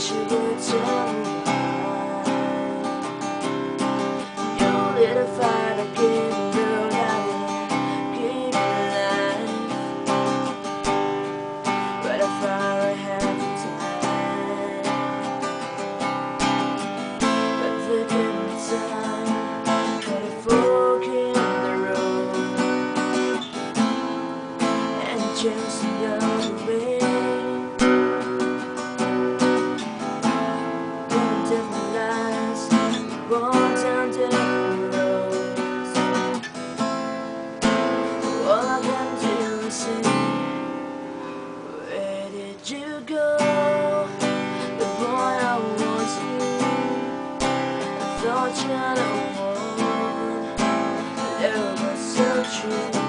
Wish you would tell. You lit a fire to alive, keep me alive. But time. But a time, got a fork in the road, and just you're the one, and it was so true.